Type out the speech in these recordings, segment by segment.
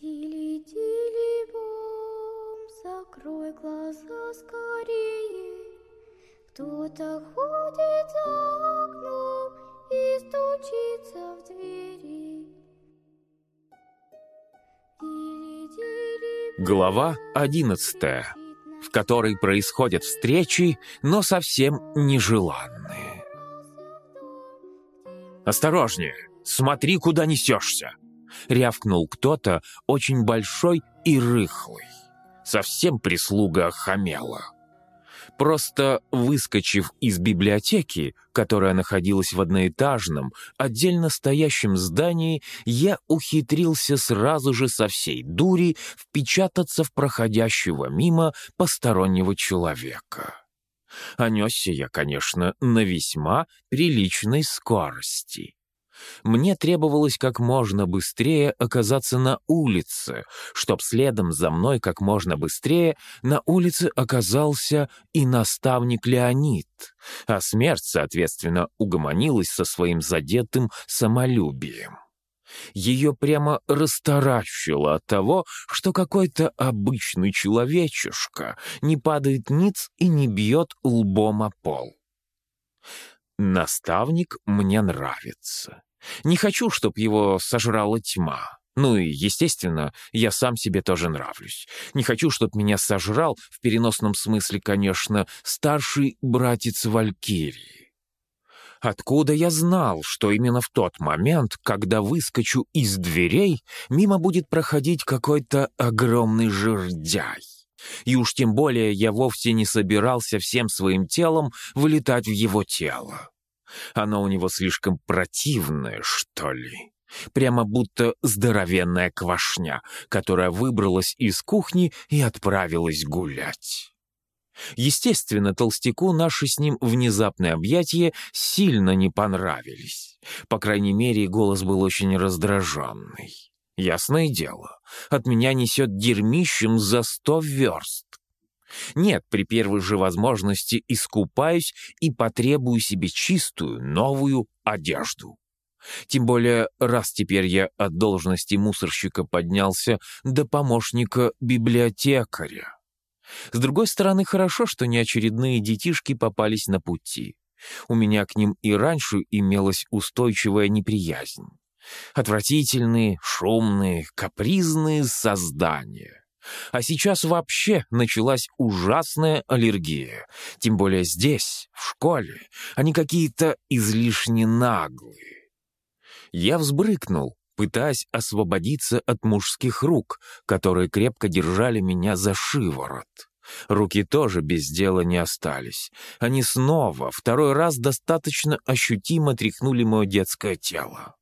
Тили-тили-бом, закрой глаза скорее. Кто-то ходит за окном и стучится в двери. Глава одиннадцатая, в которой происходят встречи, но совсем нежеланные. «Осторожнее! Смотри, куда несешься!» — рявкнул кто-то очень большой и рыхлый. Совсем прислуга охамела. Просто выскочив из библиотеки, которая находилась в одноэтажном, отдельно стоящем здании, я ухитрился сразу же со всей дури впечататься в проходящего мимо постороннего человека. А несся я, конечно, на весьма приличной скорости. Мне требовалось как можно быстрее оказаться на улице, чтоб следом за мной как можно быстрее на улице оказался и наставник Леонид, а смерть, соответственно, угомонилась со своим задетым самолюбием. Ее прямо растаращило от того, что какой-то обычный человечишка не падает ниц и не бьет лбом о пол. Наставник мне нравится. Не хочу, чтоб его сожрала тьма. Ну и, естественно, я сам себе тоже нравлюсь. Не хочу, чтоб меня сожрал, в переносном смысле, конечно, старший братец Валькирии. Откуда я знал, что именно в тот момент, когда выскочу из дверей, мимо будет проходить какой-то огромный жердяй? И уж тем более я вовсе не собирался всем своим телом вылетать в его тело. Оно у него слишком противное, что ли. Прямо будто здоровенная квашня, которая выбралась из кухни и отправилась гулять. Естественно, толстяку наши с ним внезапные объятия сильно не понравились. По крайней мере, голос был очень раздраженный. Ясное дело, от меня несет дерьмищем за сто верст. Нет, при первой же возможности искупаюсь и потребую себе чистую, новую одежду. Тем более, раз теперь я от должности мусорщика поднялся до помощника библиотекаря. С другой стороны, хорошо, что неочередные детишки попались на пути. У меня к ним и раньше имелась устойчивая неприязнь. Отвратительные, шумные, капризные создания. А сейчас вообще началась ужасная аллергия. Тем более здесь, в школе, они какие-то излишне наглые. Я взбрыкнул, пытаясь освободиться от мужских рук, которые крепко держали меня за шиворот. Руки тоже без дела не остались. Они снова, второй раз достаточно ощутимо тряхнули мое детское тело.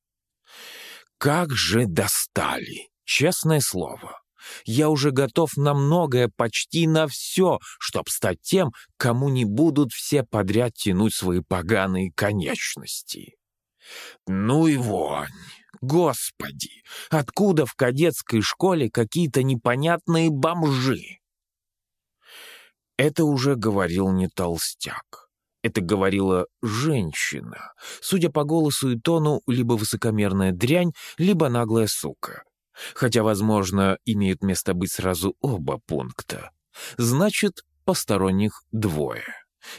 Как же достали, честное слово. Я уже готов на многое, почти на все, чтоб стать тем, кому не будут все подряд тянуть свои поганые конечности. Ну и вонь! Господи! Откуда в кадетской школе какие-то непонятные бомжи? Это уже говорил не толстяк. Это говорила женщина. Судя по голосу и тону, либо высокомерная дрянь, либо наглая сука. Хотя, возможно, имеют место быть сразу оба пункта. Значит, посторонних двое.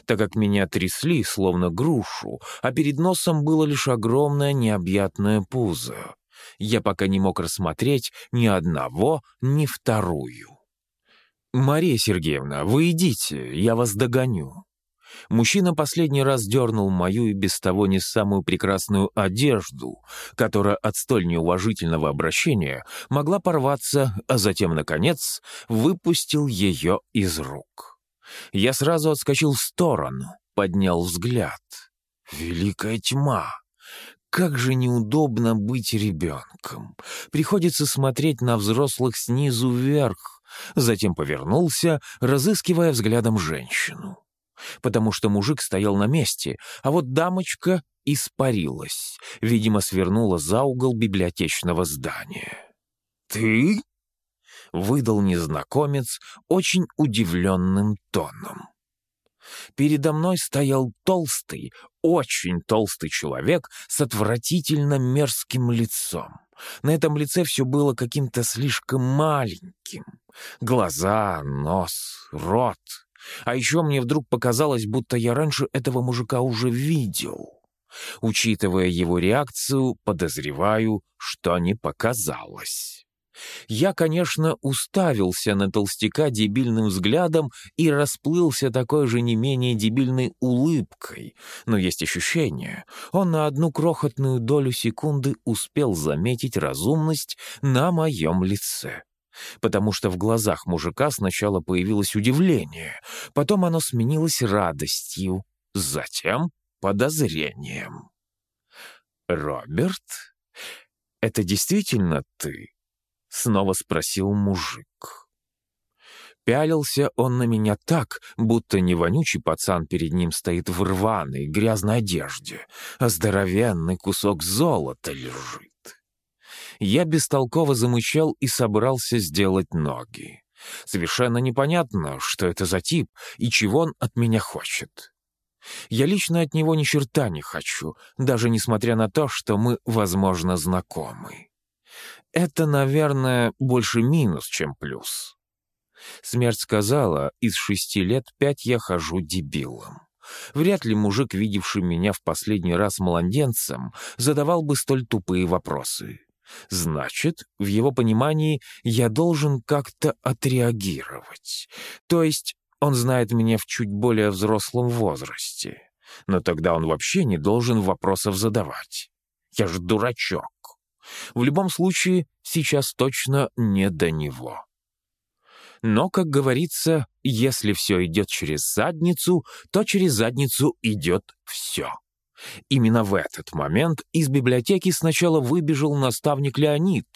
Так как меня трясли, словно грушу, а перед носом было лишь огромное необъятное пузо. Я пока не мог рассмотреть ни одного, ни вторую. «Мария Сергеевна, вы идите, я вас догоню». Мужчина последний раз дернул мою и без того не самую прекрасную одежду, которая от столь неуважительного обращения могла порваться, а затем, наконец, выпустил ее из рук. Я сразу отскочил в сторону, поднял взгляд. Великая тьма! Как же неудобно быть ребенком. Приходится смотреть на взрослых снизу вверх. Затем повернулся, разыскивая взглядом женщину потому что мужик стоял на месте, а вот дамочка испарилась, видимо, свернула за угол библиотечного здания. «Ты?» — выдал незнакомец очень удивленным тоном. Передо мной стоял толстый, очень толстый человек с отвратительно мерзким лицом, На этом лице все было каким-то слишком маленьким. Глаза, нос, рот. А еще мне вдруг показалось, будто я раньше этого мужика уже видел. Учитывая его реакцию, подозреваю, что не показалось. Я, конечно, уставился на толстяка дебильным взглядом и расплылся такой же не менее дебильной улыбкой, но есть ощущение, он на одну крохотную долю секунды успел заметить разумность на моем лице. Потому что в глазах мужика сначала появилось удивление, потом оно сменилось радостью, затем подозрением. «Роберт, это действительно ты?» Снова спросил мужик. Пялился он на меня так, будто не вонючий пацан перед ним стоит в рваной, грязной одежде, а здоровенный кусок золота лежит. Я бестолково замычал и собрался сделать ноги. Совершенно непонятно, что это за тип и чего он от меня хочет. Я лично от него ни черта не хочу, даже несмотря на то, что мы, возможно, знакомы. Это, наверное, больше минус, чем плюс. Смерть сказала, из шести лет пять я хожу дебилом. Вряд ли мужик, видевший меня в последний раз младенцем, задавал бы столь тупые вопросы. Значит, в его понимании я должен как-то отреагировать. То есть он знает меня в чуть более взрослом возрасте. Но тогда он вообще не должен вопросов задавать. Я же дурачок. В любом случае, сейчас точно не до него. Но, как говорится, если все идет через задницу, то через задницу идет все. Именно в этот момент из библиотеки сначала выбежал наставник Леонид,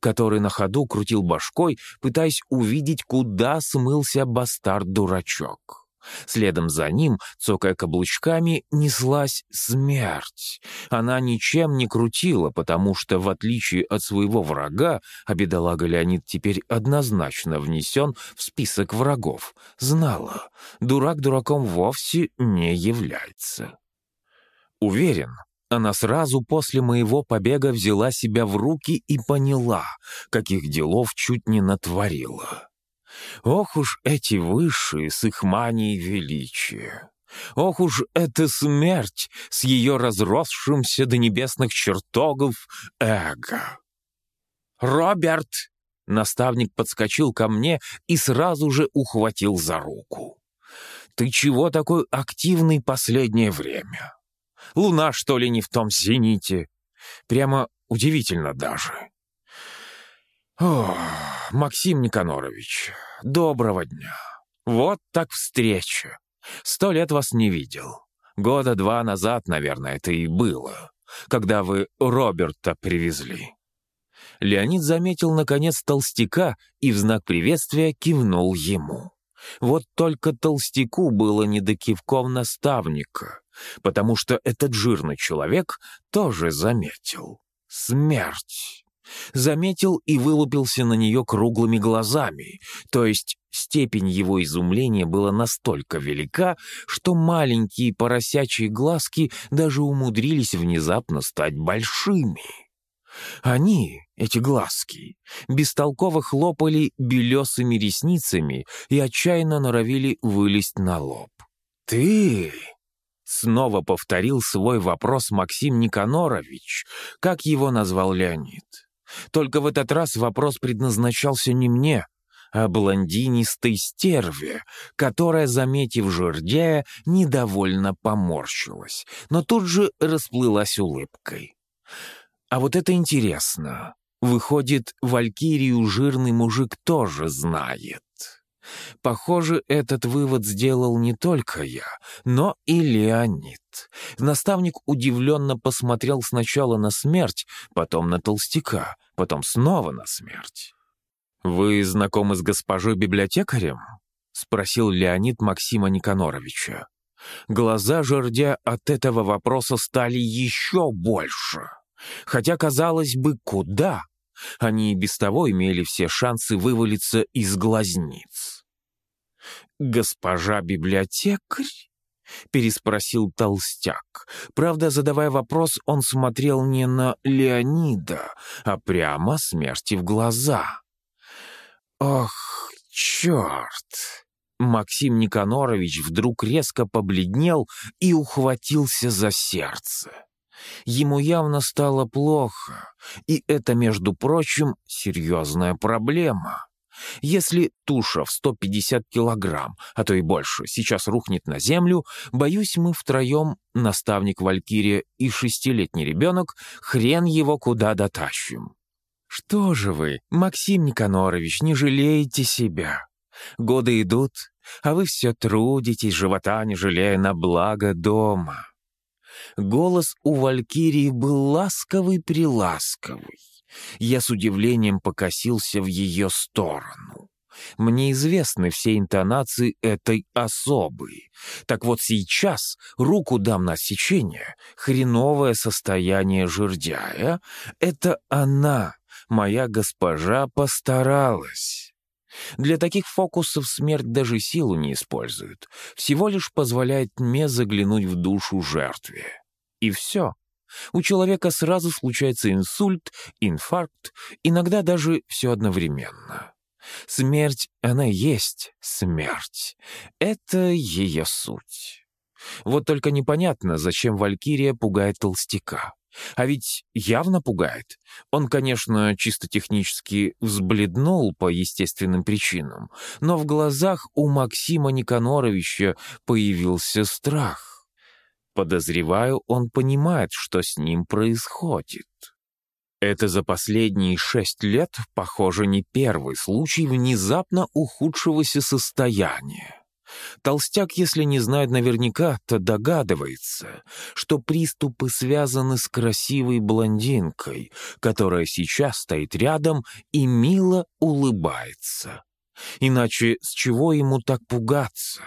который на ходу крутил башкой, пытаясь увидеть, куда смылся бастард-дурачок. Следом за ним, цокая каблучками, неслась смерть. Она ничем не крутила, потому что, в отличие от своего врага, а бедолага Леонид теперь однозначно внесен в список врагов, знала, дурак дураком вовсе не является. Уверен, она сразу после моего побега взяла себя в руки и поняла, каких делов чуть не натворила. Ох уж эти высшие с их манией величия! Ох уж эта смерть с ее разросшимся до небесных чертогов эго! «Роберт!» — наставник подскочил ко мне и сразу же ухватил за руку. «Ты чего такой активный последнее время? Луна, что ли, не в том зените? Прямо удивительно даже». О, Максим Никанорович, доброго дня. Вот так встреча. Сто лет вас не видел. Года два назад, наверное, это и было, когда вы Роберта привезли. Леонид заметил, наконец, толстяка и в знак приветствия кивнул ему. Вот только толстяку было не до кивков наставника, потому что этот жирный человек тоже заметил. Смерть заметил и вылупился на нее круглыми глазами, то есть степень его изумления была настолько велика, что маленькие поросячьи глазки даже умудрились внезапно стать большими. Они, эти глазки, бестолково хлопали белесыми ресницами и отчаянно норовили вылезть на лоб. «Ты...» Снова повторил свой вопрос Максим Никанорович, как его назвал Леонид. Только в этот раз вопрос предназначался не мне, а блондинистой стерве, которая, заметив жердяя, недовольно поморщилась, но тут же расплылась улыбкой. А вот это интересно. Выходит, Валькирию жирный мужик тоже знает. Похоже, этот вывод сделал не только я, но и Леонид. Наставник удивленно посмотрел сначала на смерть, потом на толстяка, потом снова на смерть. «Вы знакомы с госпожой библиотекарем?» — спросил Леонид Максима Никаноровича. Глаза жердя от этого вопроса стали еще больше. Хотя, казалось бы, куда? Они и без того имели все шансы вывалиться из глазниц. «Госпожа библиотекарь?» — переспросил толстяк. Правда, задавая вопрос, он смотрел не на Леонида, а прямо смерти в глаза. «Ох, черт!» Максим Никанорович вдруг резко побледнел и ухватился за сердце. Ему явно стало плохо, и это, между прочим, серьезная проблема. Если туша в 150 килограмм, а то и больше, сейчас рухнет на землю, боюсь, мы втроем, наставник Валькирия и шестилетний ребенок, хрен его куда дотащим. Что же вы, Максим Никанорович, не жалеете себя? Годы идут, а вы все трудитесь, живота не жалея на благо дома. Голос у Валькирии был ласковый-приласковый. Я с удивлением покосился в ее сторону. Мне известны все интонации этой особы. Так вот сейчас руку дам на сечение. Хреновое состояние жердяя — это она, моя госпожа, постаралась. Для таких фокусов смерть даже силу не использует. Всего лишь позволяет мне заглянуть в душу жертве. И все. У человека сразу случается инсульт, инфаркт, иногда даже все одновременно. Смерть, она есть смерть. Это ее суть. Вот только непонятно, зачем Валькирия пугает толстяка. А ведь явно пугает. Он, конечно, чисто технически взбледнул по естественным причинам, но в глазах у Максима Никаноровича появился страх. Подозреваю, он понимает, что с ним происходит. Это за последние шесть лет, похоже, не первый случай внезапно ухудшегося состояния. Толстяк, если не знает наверняка, то догадывается, что приступы связаны с красивой блондинкой, которая сейчас стоит рядом и мило улыбается. Иначе с чего ему так пугаться?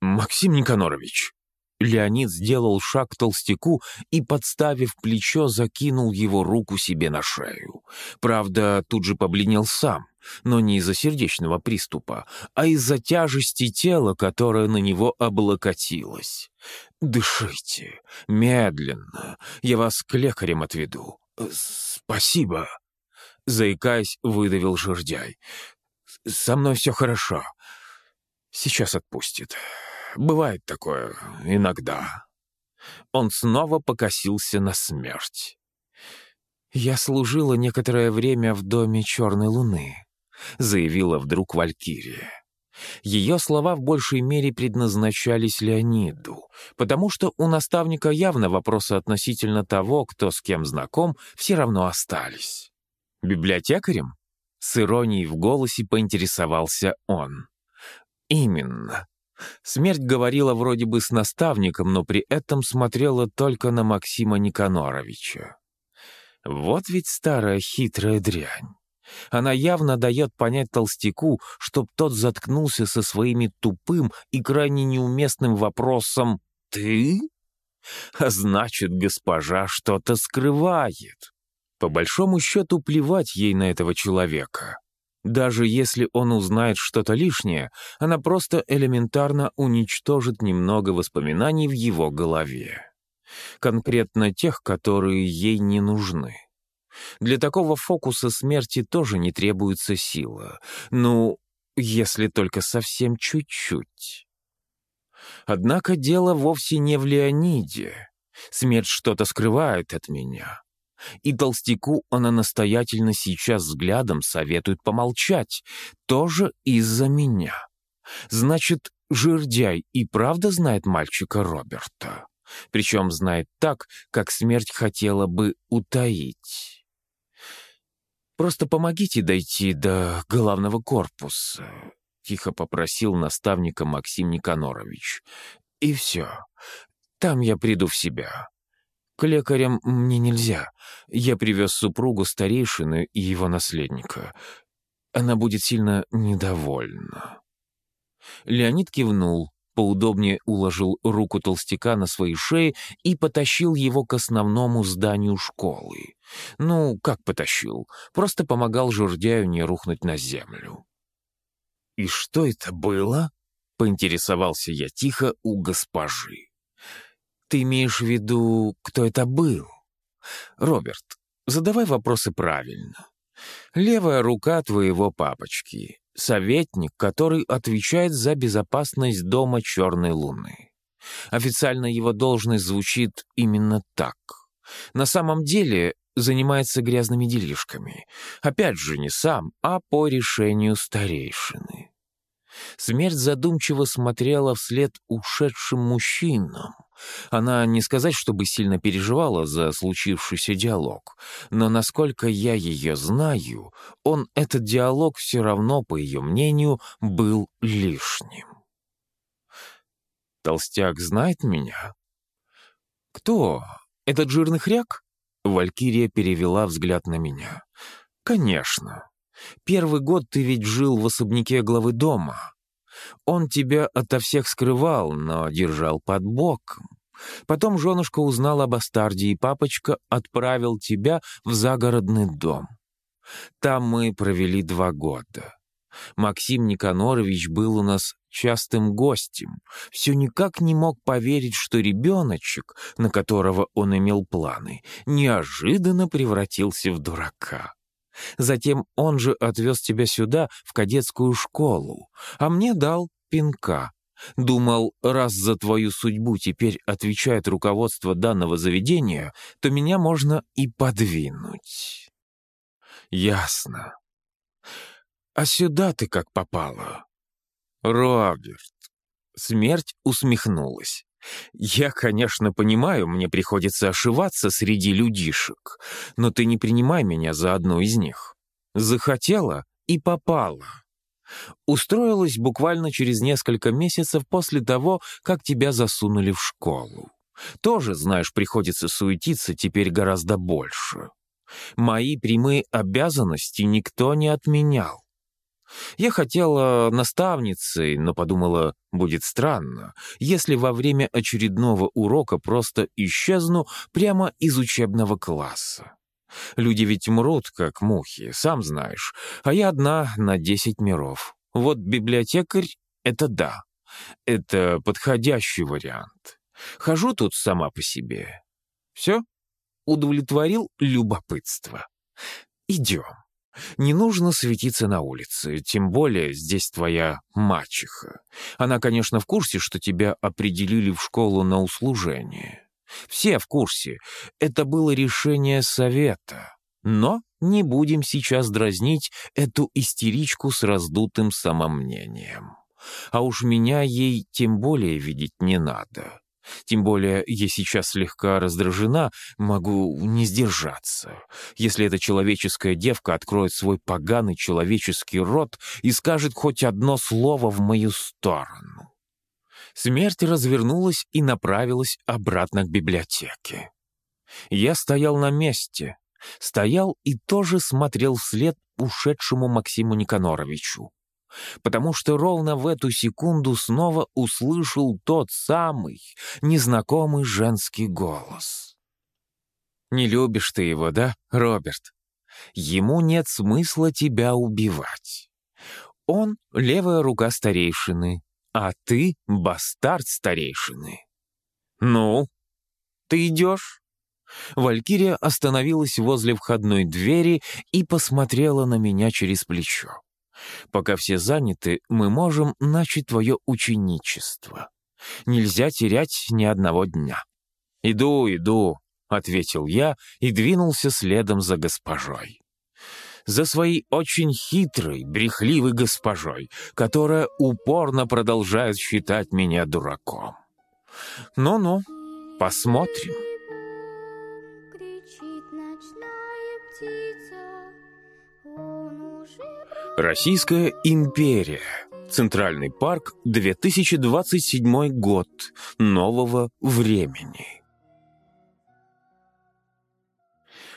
«Максим Никанорович», Леонид сделал шаг к толстяку и, подставив плечо, закинул его руку себе на шею. Правда, тут же побледнел сам, но не из-за сердечного приступа, а из-за тяжести тела, которое на него облокотилось. «Дышите, медленно, я вас к лекарям отведу. Спасибо», — заикаясь, выдавил жердяй. «Со мной все хорошо. Сейчас отпустит». Бывает такое иногда. Он снова покосился на смерть. «Я служила некоторое время в доме Черной Луны», — заявила вдруг Валькирия. Ее слова в большей мере предназначались Леониду, потому что у наставника явно вопросы относительно того, кто с кем знаком, все равно остались. «Библиотекарем?» — с иронией в голосе поинтересовался он. «Именно. Смерть говорила вроде бы с наставником, но при этом смотрела только на Максима Никаноровича. Вот ведь старая хитрая дрянь. Она явно дает понять толстяку, чтоб тот заткнулся со своими тупым и крайне неуместным вопросом «Ты?» А значит, госпожа что-то скрывает. По большому счету, плевать ей на этого человека. Даже если он узнает что-то лишнее, она просто элементарно уничтожит немного воспоминаний в его голове. Конкретно тех, которые ей не нужны. Для такого фокуса смерти тоже не требуется сила. Ну, если только совсем чуть-чуть. Однако дело вовсе не в Леониде. Смерть что-то скрывает от меня. И толстяку она настоятельно сейчас взглядом советует помолчать. Тоже из-за меня. Значит, жердяй и правда знает мальчика Роберта. Причем знает так, как смерть хотела бы утаить. «Просто помогите дойти до главного корпуса», — тихо попросил наставника Максим Никанорович. «И все. Там я приду в себя. К лекарям мне нельзя. Я привез супругу старейшины и его наследника. Она будет сильно недовольна». Леонид кивнул, поудобнее уложил руку толстяка на своей шее и потащил его к основному зданию школы. Ну, как потащил? Просто помогал жердяю не рухнуть на землю. «И что это было?» Поинтересовался я тихо у госпожи. Ты имеешь в виду, кто это был? Роберт, задавай вопросы правильно. Левая рука твоего папочки, советник, который отвечает за безопасность дома Черной Луны. Официально его должность звучит именно так. На самом деле занимается грязными делишками. Опять же, не сам, а по решению старейшины. Смерть задумчиво смотрела вслед ушедшим мужчинам. Она не сказать, чтобы сильно переживала за случившийся диалог, но насколько я ее знаю, он, этот диалог, все равно, по ее мнению, был лишним. Толстяк знает меня? Кто? Этот жирный хряк? Валькирия перевела взгляд на меня. Конечно. Первый год ты ведь жил в особняке главы дома. Он тебя ото всех скрывал, но держал под боком. Потом женушка узнала об Астарде, и папочка отправил тебя в загородный дом. Там мы провели два года. Максим Никанорович был у нас частым гостем. Все никак не мог поверить, что ребеночек, на которого он имел планы, неожиданно превратился в дурака. Затем он же отвез тебя сюда, в кадетскую школу, а мне дал пинка. Думал, раз за твою судьбу теперь отвечает руководство данного заведения, то меня можно и подвинуть. Ясно. А сюда ты как попала? Роберт. Смерть усмехнулась. «Я, конечно, понимаю, мне приходится ошиваться среди людишек, но ты не принимай меня за одну из них. Захотела и попала. Устроилась буквально через несколько месяцев после того, как тебя засунули в школу. Тоже, знаешь, приходится суетиться теперь гораздо больше. Мои прямые обязанности никто не отменял. Я хотела наставницей, но подумала, будет странно, если во время очередного урока просто исчезну прямо из учебного класса. Люди ведь мрут, как мухи, сам знаешь, а я одна на десять миров. Вот библиотекарь — это да, это подходящий вариант. Хожу тут сама по себе. Все? Удовлетворил любопытство. Идем. Не нужно светиться на улице, тем более здесь твоя мачеха. Она, конечно, в курсе, что тебя определили в школу на услужение. Все в курсе. Это было решение совета. Но не будем сейчас дразнить эту истеричку с раздутым самомнением. А уж меня ей тем более видеть не надо. Тем более я сейчас слегка раздражена, могу не сдержаться. Если эта человеческая девка откроет свой поганый человеческий рот и скажет хоть одно слово в мою сторону. Смерть развернулась и направилась обратно к библиотеке. Я стоял на месте, стоял и тоже смотрел вслед ушедшему Максиму Никаноровичу потому что ровно в эту секунду снова услышал тот самый незнакомый женский голос. «Не любишь ты его, да, Роберт? Ему нет смысла тебя убивать. Он — левая рука старейшины, а ты — бастард старейшины. Ну, ты идешь?» Валькирия остановилась возле входной двери и посмотрела на меня через плечо. Пока все заняты, мы можем начать твое ученичество. Нельзя терять ни одного дня». «Иду, иду», — ответил я и двинулся следом за госпожой. За своей очень хитрой, брехливой госпожой, которая упорно продолжает считать меня дураком. Ну-ну, посмотрим. Российская империя. Центральный парк, 2027 год. Нового времени.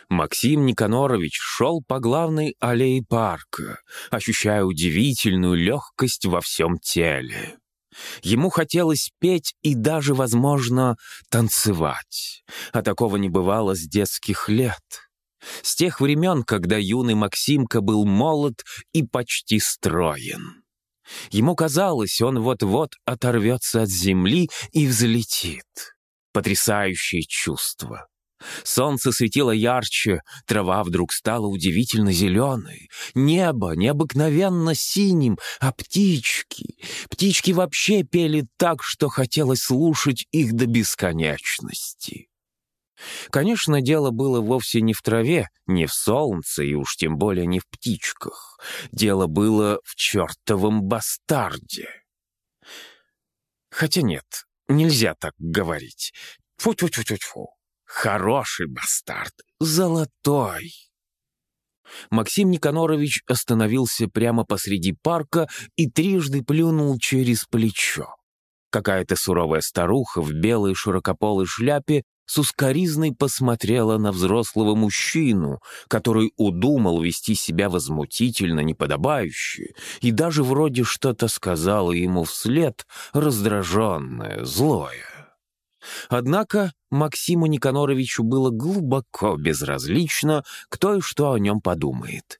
Максим Никанорович шел по главной аллее парка, ощущая удивительную легкость во всем теле. Ему хотелось петь и даже, возможно, танцевать. А такого не бывало с детских лет. С тех времен, когда юный Максимка был молод и почти строен. Ему казалось, он вот-вот оторвется от земли и взлетит. Потрясающее чувство. Солнце светило ярче, трава вдруг стала удивительно зеленой, небо необыкновенно синим, а птички... Птички вообще пели так, что хотелось слушать их до бесконечности. Конечно, дело было вовсе не в траве, не в солнце и уж тем более не в птичках. Дело было в чертовом бастарде. Хотя нет, нельзя так говорить. Фу-фу-фу-фу-фу. Хороший бастард, золотой. Максим Никанорович остановился прямо посреди парка и трижды плюнул через плечо. Какая-то суровая старуха в белой широкополой шляпе с ускоризной посмотрела на взрослого мужчину, который удумал вести себя возмутительно неподобающе и даже вроде что-то сказала ему вслед, раздраженное, злое. Однако Максиму Никаноровичу было глубоко безразлично, кто и что о нем подумает.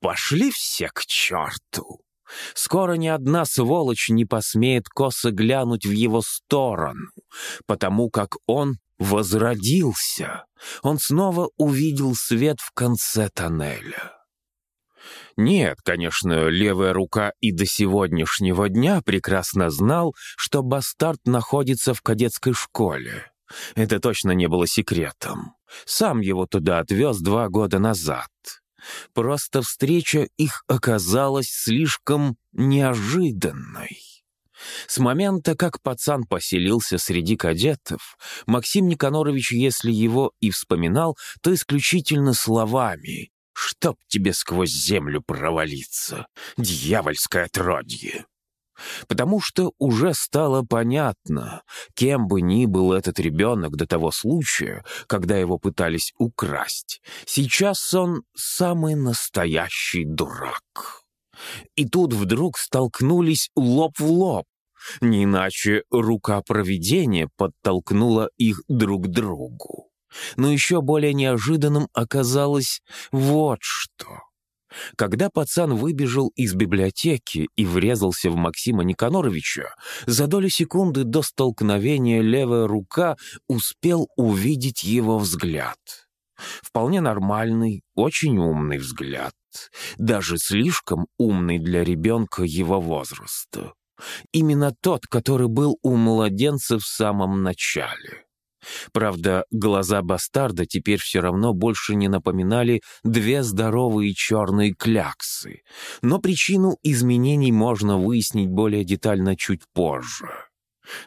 «Пошли все к черту!» Скоро ни одна сволочь не посмеет косо глянуть в его сторону, потому как он возродился. Он снова увидел свет в конце тоннеля. Нет, конечно, левая рука и до сегодняшнего дня прекрасно знал, что бастард находится в кадетской школе. Это точно не было секретом. Сам его туда отвез два года назад. Просто встреча их оказалась слишком неожиданной. С момента, как пацан поселился среди кадетов, Максим Никанорович, если его и вспоминал, то исключительно словами «Чтоб тебе сквозь землю провалиться, дьявольское отродье!» Потому что уже стало понятно, кем бы ни был этот ребенок до того случая, когда его пытались украсть, сейчас он самый настоящий дурак. И тут вдруг столкнулись лоб в лоб. Не иначе рука провидения подтолкнула их друг к другу. Но еще более неожиданным оказалось вот что — когда пацан выбежал из библиотеки и врезался в Максима Никаноровича, за долю секунды до столкновения левая рука успел увидеть его взгляд. Вполне нормальный, очень умный взгляд. Даже слишком умный для ребенка его возраста. Именно тот, который был у младенца в самом начале. Правда, глаза бастарда теперь все равно больше не напоминали две здоровые черные кляксы. Но причину изменений можно выяснить более детально чуть позже.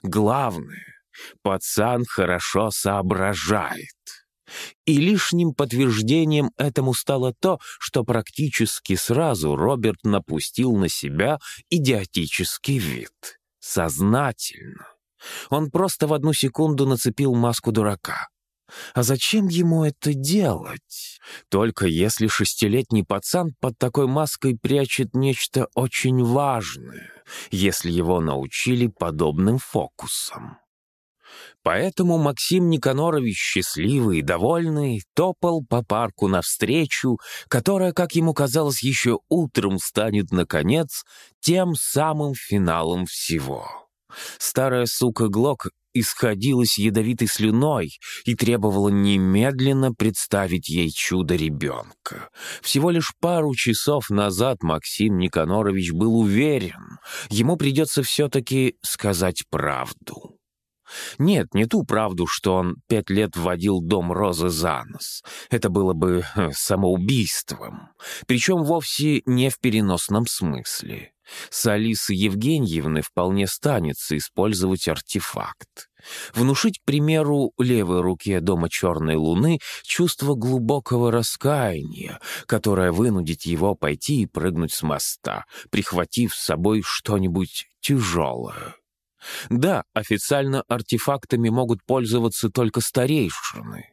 Главное, пацан хорошо соображает. И лишним подтверждением этому стало то, что практически сразу Роберт напустил на себя идиотический вид. Сознательно. Он просто в одну секунду нацепил маску дурака. А зачем ему это делать? Только если шестилетний пацан под такой маской прячет нечто очень важное, если его научили подобным фокусам. Поэтому Максим Никанорович, счастливый и довольный, топал по парку навстречу, которая, как ему казалось, еще утром станет, наконец, тем самым финалом всего. Старая сука Глок исходилась ядовитой слюной и требовала немедленно представить ей чудо-ребенка. Всего лишь пару часов назад Максим Никанорович был уверен, ему придется все-таки сказать правду. Нет, не ту правду, что он пять лет вводил дом Розы за нос. Это было бы э, самоубийством. Причем вовсе не в переносном смысле. С Алисой Евгеньевны вполне станется использовать артефакт. Внушить, к примеру, левой руке дома Черной Луны чувство глубокого раскаяния, которое вынудит его пойти и прыгнуть с моста, прихватив с собой что-нибудь тяжелое. Да, официально артефактами могут пользоваться только старейшины.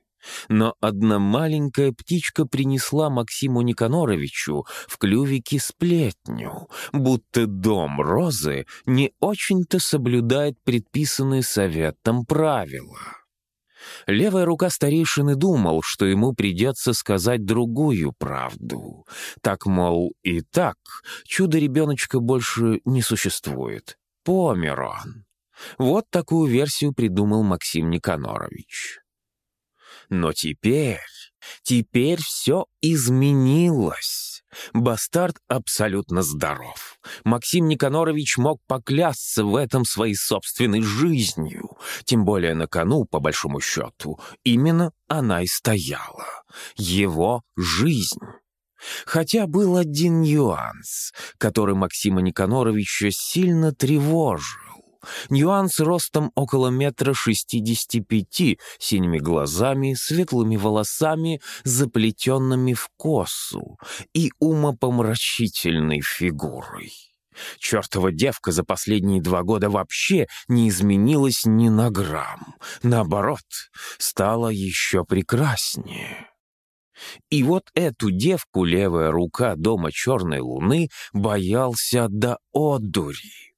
Но одна маленькая птичка принесла Максиму Никаноровичу в клювике сплетню, будто дом Розы не очень-то соблюдает предписанные советом правила. Левая рука старейшины думал, что ему придется сказать другую правду. Так, мол, и так, чудо-ребеночка больше не существует. Помер он. Вот такую версию придумал Максим Никанорович. Но теперь, теперь все изменилось. Бастард абсолютно здоров. Максим Никанорович мог поклясться в этом своей собственной жизнью. Тем более на кону, по большому счету, именно она и стояла. Его жизнь. Хотя был один нюанс, который Максима Никаноровича сильно тревожил. Нюанс ростом около метра шестидесяти пяти, синими глазами, светлыми волосами, заплетенными в косу и умопомрачительной фигурой. Чертова девка за последние два года вообще не изменилась ни на грамм. Наоборот, стала еще прекраснее. И вот эту девку левая рука дома черной луны боялся до одури.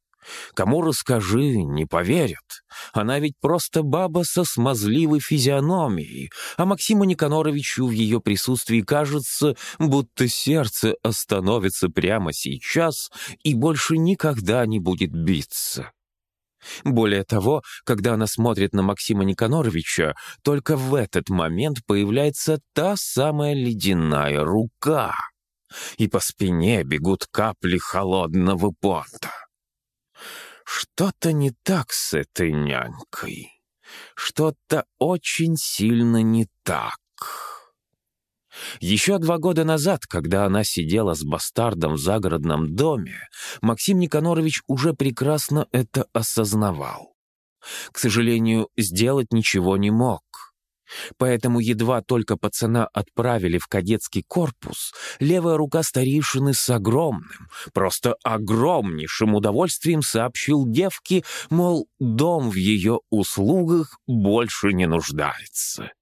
Кому расскажи, не поверят. Она ведь просто баба со смазливой физиономией, а Максиму Никаноровичу в ее присутствии кажется, будто сердце остановится прямо сейчас и больше никогда не будет биться. Более того, когда она смотрит на Максима Никаноровича, только в этот момент появляется та самая ледяная рука, и по спине бегут капли холодного пота. Что-то не так с этой нянькой. Что-то очень сильно не так. Еще два года назад, когда она сидела с бастардом в загородном доме, Максим Никанорович уже прекрасно это осознавал. К сожалению, сделать ничего не мог. Поэтому едва только пацана отправили в кадетский корпус, левая рука старейшины с огромным, просто огромнейшим удовольствием сообщил девке, мол, дом в ее услугах больше не нуждается.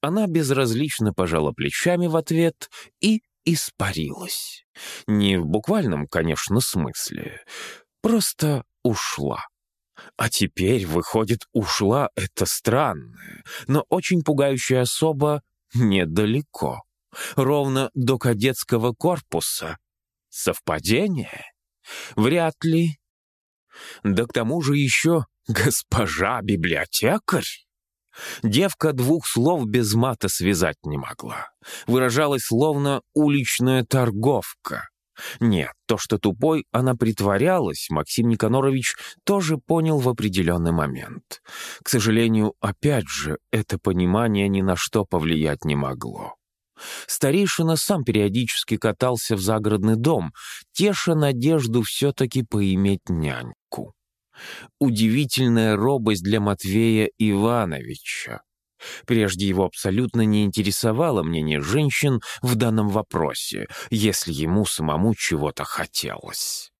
Она безразлично пожала плечами в ответ и испарилась. Не в буквальном, конечно, смысле, просто ушла. А теперь, выходит, ушла эта странная, но очень пугающая особа недалеко. Ровно до кадетского корпуса. Совпадение? Вряд ли. Да к тому же еще госпожа библиотекарь. Девка двух слов без мата связать не могла. Выражалась словно уличная торговка. Нет, то, что тупой она притворялась, Максим Никанорович тоже понял в определенный момент. К сожалению, опять же, это понимание ни на что повлиять не могло. Старейшина сам периодически катался в загородный дом, теша надежду все-таки поиметь няньку. Удивительная робость для Матвея Ивановича. Прежде его абсолютно не интересовало мнение женщин в данном вопросе, если ему самому чего-то хотелось.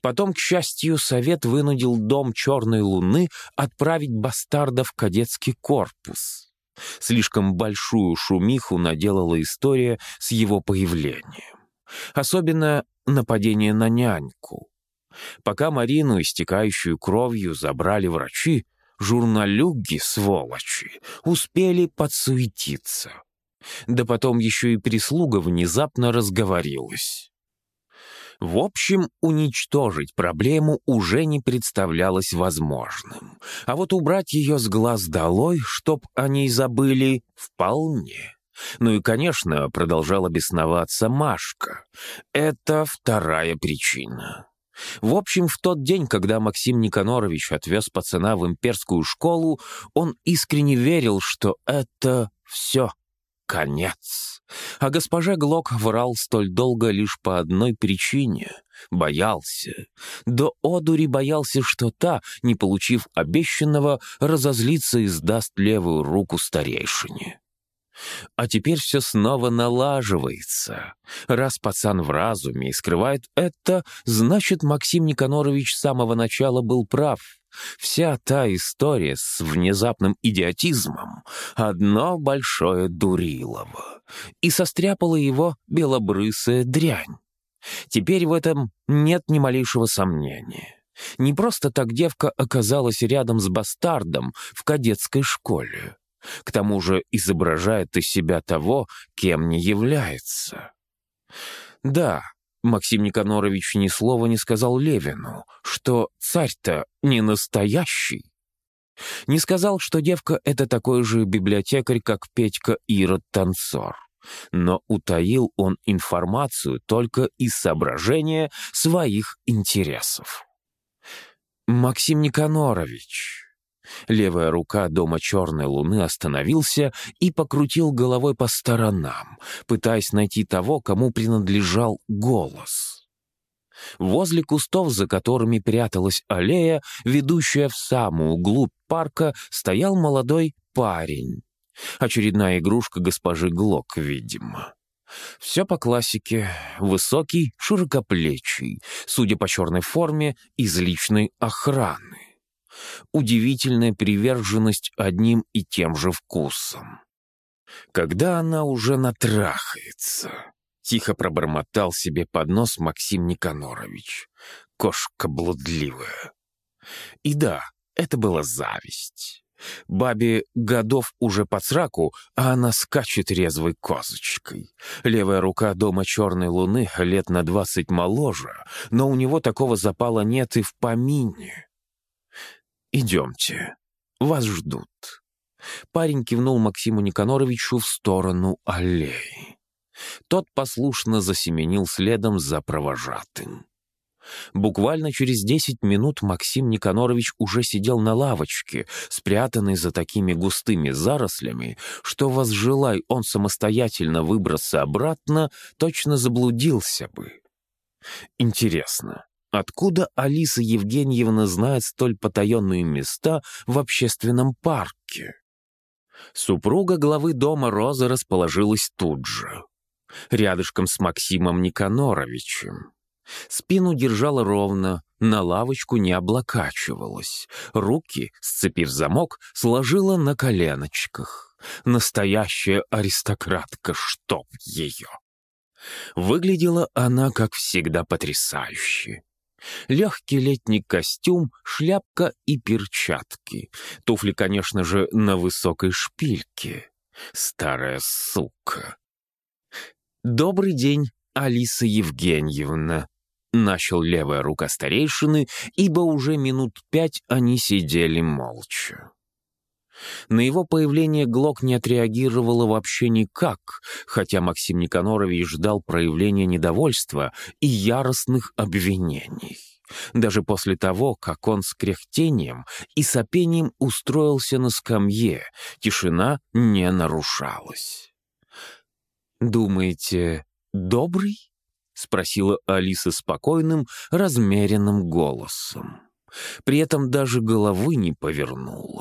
Потом, к счастью, совет вынудил дом Черной Луны отправить бастарда в кадетский корпус. Слишком большую шумиху наделала история с его появлением. Особенно нападение на няньку. Пока Марину, истекающую кровью, забрали врачи, Журналюги, сволочи, успели подсуетиться. Да потом еще и прислуга внезапно разговорилась. В общем, уничтожить проблему уже не представлялось возможным. А вот убрать ее с глаз долой, чтоб о ней забыли, вполне. Ну и, конечно, продолжала бесноваться Машка. Это вторая причина. В общем, в тот день, когда Максим Никанорович отвез пацана в имперскую школу, он искренне верил, что это все конец. А госпожа Глок врал столь долго лишь по одной причине — боялся. До одури боялся, что та, не получив обещанного, разозлится и сдаст левую руку старейшине. А теперь все снова налаживается. Раз пацан в разуме и скрывает это, значит, Максим Никанорович с самого начала был прав. Вся та история с внезапным идиотизмом — одно большое дурилово. И состряпала его белобрысая дрянь. Теперь в этом нет ни малейшего сомнения. Не просто так девка оказалась рядом с бастардом в кадетской школе. К тому же изображает из себя того, кем не является. Да, Максим Никанорович ни слова не сказал Левину, что царь-то не настоящий. Не сказал, что девка — это такой же библиотекарь, как Петька Ирод-танцор. Но утаил он информацию только из соображения своих интересов. «Максим Никанорович». Левая рука дома Черной Луны остановился и покрутил головой по сторонам, пытаясь найти того, кому принадлежал голос. Возле кустов, за которыми пряталась аллея, ведущая в самую глубь парка, стоял молодой парень. Очередная игрушка госпожи Глок, видимо. Все по классике. Высокий, широкоплечий, судя по черной форме, из личной охраны. Удивительная приверженность одним и тем же вкусом. Когда она уже натрахается, тихо пробормотал себе под нос Максим Никанорович. Кошка блудливая. И да, это была зависть. Бабе годов уже под сраку, а она скачет резвой козочкой. Левая рука дома черной луны лет на двадцать моложе, но у него такого запала нет и в помине. «Идемте, вас ждут». Парень кивнул Максиму Никаноровичу в сторону аллеи. Тот послушно засеменил следом за провожатым. Буквально через десять минут Максим Никанорович уже сидел на лавочке, спрятанный за такими густыми зарослями, что, возжелай он самостоятельно выбраться обратно, точно заблудился бы. Интересно, откуда Алиса Евгеньевна знает столь потаенные места в общественном парке? Супруга главы дома Роза расположилась тут же, рядышком с Максимом Никаноровичем. Спину держала ровно, на лавочку не облокачивалась. Руки, сцепив замок, сложила на коленочках. Настоящая аристократка, чтоб ее. Выглядела она, как всегда, потрясающе. Легкий летний костюм, шляпка и перчатки. Туфли, конечно же, на высокой шпильке. Старая сука. «Добрый день, Алиса Евгеньевна», Начал левая рука старейшины, ибо уже минут пять они сидели молча. На его появление Глок не отреагировала вообще никак, хотя Максим Никанорович ждал проявления недовольства и яростных обвинений. Даже после того, как он с кряхтением и сопением устроился на скамье, тишина не нарушалась. «Думаете, добрый?» — спросила Алиса спокойным, размеренным голосом. При этом даже головы не повернула.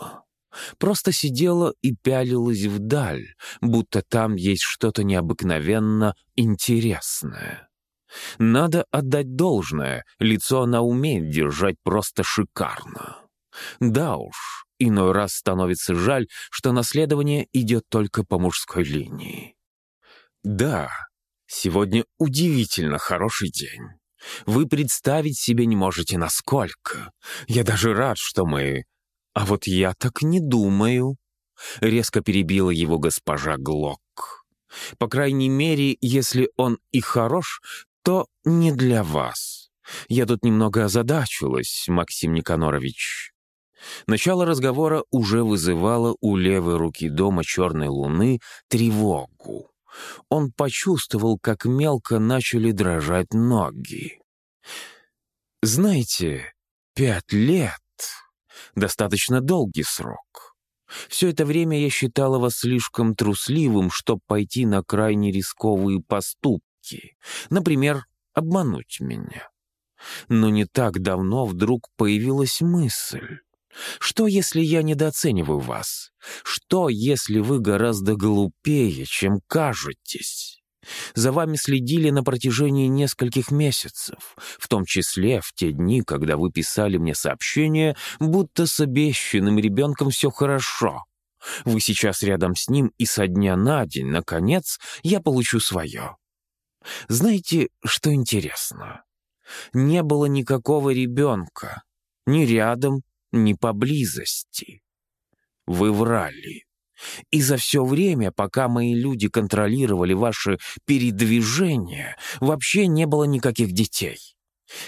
Просто сидела и пялилась вдаль, будто там есть что-то необыкновенно интересное. Надо отдать должное, лицо она умеет держать просто шикарно. Да уж, иной раз становится жаль, что наследование идет только по мужской линии. Да, Сегодня удивительно хороший день. Вы представить себе не можете, насколько. Я даже рад, что мы... А вот я так не думаю. Резко перебила его госпожа Глок. По крайней мере, если он и хорош, то не для вас. Я тут немного озадачилась, Максим Никанорович. Начало разговора уже вызывало у левой руки дома черной луны тревогу он почувствовал, как мелко начали дрожать ноги. Знаете, пять лет — достаточно долгий срок. Все это время я считала вас слишком трусливым, чтобы пойти на крайне рисковые поступки. Например, обмануть меня. Но не так давно вдруг появилась мысль. Что, если я недооцениваю вас? Что, если вы гораздо глупее, чем кажетесь? За вами следили на протяжении нескольких месяцев, в том числе в те дни, когда вы писали мне сообщение, будто с обещанным ребенком все хорошо. Вы сейчас рядом с ним, и со дня на день, наконец, я получу свое. Знаете, что интересно? Не было никакого ребенка, Ни рядом, ни поблизости. Вы врали. И за все время, пока мои люди контролировали ваши передвижения, вообще не было никаких детей.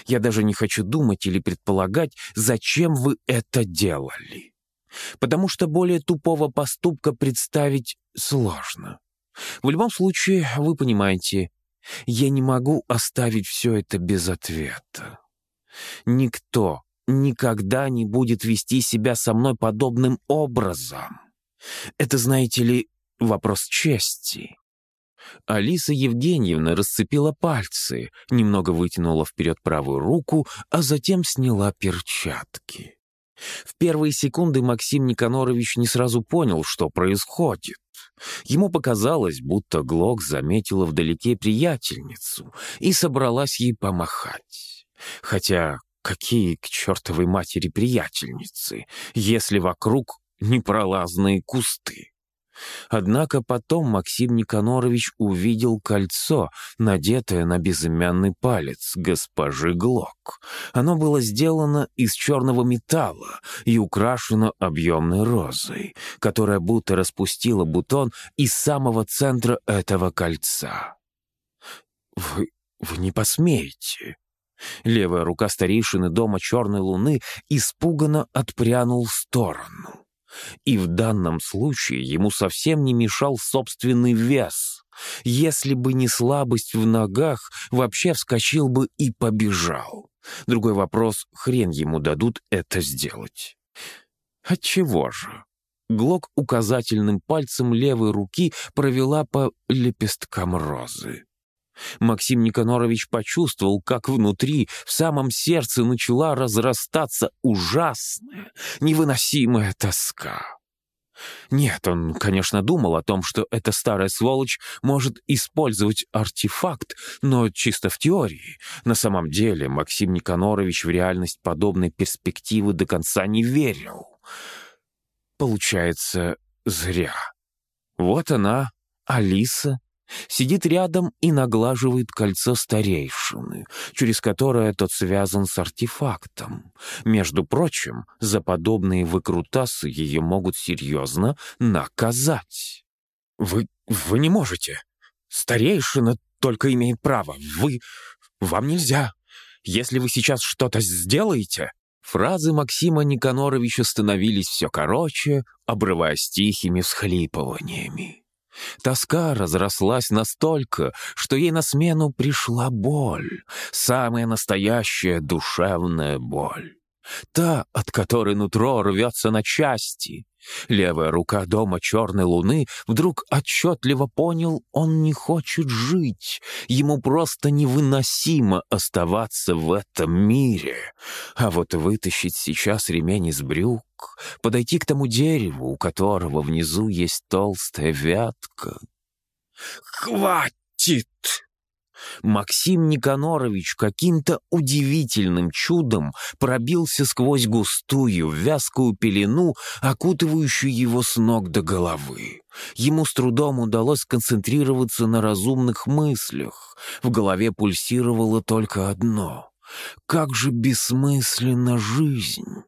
Я даже не хочу думать или предполагать, зачем вы это делали. Потому что более тупого поступка представить сложно. В любом случае, вы понимаете, я не могу оставить все это без ответа. Никто никогда не будет вести себя со мной подобным образом. Это, знаете ли, вопрос чести. Алиса Евгеньевна расцепила пальцы, немного вытянула вперед правую руку, а затем сняла перчатки. В первые секунды Максим Никанорович не сразу понял, что происходит. Ему показалось, будто Глок заметила вдалеке приятельницу и собралась ей помахать. Хотя какие к чертовой матери приятельницы, если вокруг непролазные кусты? Однако потом Максим Никанорович увидел кольцо, надетое на безымянный палец госпожи Глок. Оно было сделано из черного металла и украшено объемной розой, которая будто распустила бутон из самого центра этого кольца. «Вы... вы не посмеете!» Левая рука старейшины дома Черной Луны испуганно отпрянул в сторону. И в данном случае ему совсем не мешал собственный вес. Если бы не слабость в ногах, вообще вскочил бы и побежал. Другой вопрос — хрен ему дадут это сделать. Отчего же? Глок указательным пальцем левой руки провела по лепесткам розы. Максим Никонорович почувствовал, как внутри, в самом сердце начала разрастаться ужасная, невыносимая тоска. Нет, он, конечно, думал о том, что эта старая сволочь может использовать артефакт, но чисто в теории. На самом деле Максим Никонорович в реальность подобной перспективы до конца не верил. Получается, зря. Вот она, Алиса, Сидит рядом и наглаживает кольцо старейшины, через которое тот связан с артефактом. Между прочим, за подобные выкрутасы ее могут серьезно наказать. «Вы... вы не можете. Старейшина только имеет право. Вы... вам нельзя. Если вы сейчас что-то сделаете...» Фразы Максима Никаноровича становились все короче, обрываясь тихими всхлипываниями. Тоска разрослась настолько, что ей на смену пришла боль, самая настоящая душевная боль. Та, от которой нутро рвется на части, Левая рука дома черной луны вдруг отчетливо понял, он не хочет жить. Ему просто невыносимо оставаться в этом мире. А вот вытащить сейчас ремень из брюк, подойти к тому дереву, у которого внизу есть толстая вятка. «Хватит!» Максим Никанорович каким-то удивительным чудом пробился сквозь густую, вязкую пелену, окутывающую его с ног до головы. Ему с трудом удалось концентрироваться на разумных мыслях. В голове пульсировало только одно — как же бессмысленна жизнь!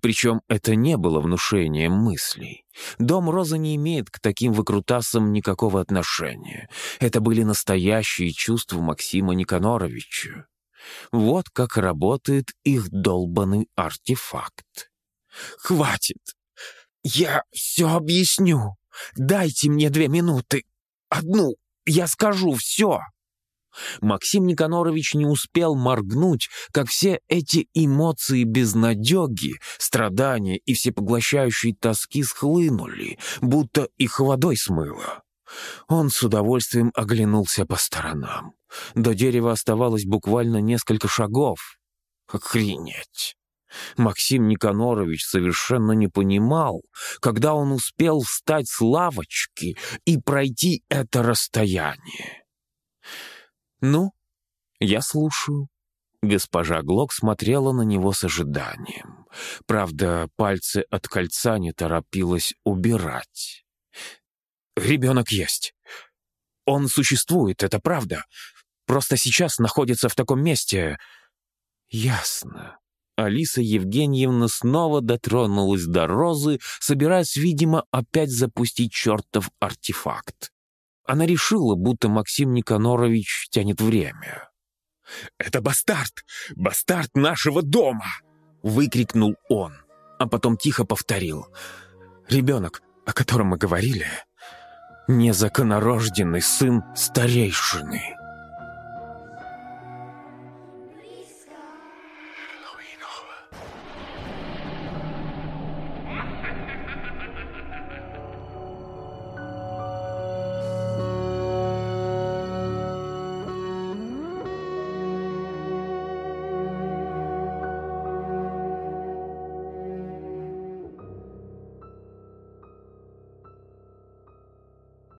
Причем это не было внушением мыслей. Дом Роза не имеет к таким выкрутасам никакого отношения. Это были настоящие чувства Максима Никаноровича. Вот как работает их долбанный артефакт. «Хватит! Я все объясню! Дайте мне две минуты! Одну! Я скажу все!» Максим Никанорович не успел моргнуть, как все эти эмоции безнадеги, страдания и всепоглощающей тоски схлынули, будто их водой смыло. Он с удовольствием оглянулся по сторонам. До дерева оставалось буквально несколько шагов. Охренеть! Максим Никанорович совершенно не понимал, когда он успел встать с лавочки и пройти это расстояние. «Ну, я слушаю». Госпожа Глок смотрела на него с ожиданием. Правда, пальцы от кольца не торопилась убирать. «Ребенок есть. Он существует, это правда. Просто сейчас находится в таком месте...» «Ясно. Алиса Евгеньевна снова дотронулась до розы, собираясь, видимо, опять запустить чертов артефакт. Она решила, будто Максим Никанорович тянет время. «Это бастард! Бастард нашего дома!» — выкрикнул он, а потом тихо повторил. «Ребенок, о котором мы говорили, незаконорожденный сын старейшины».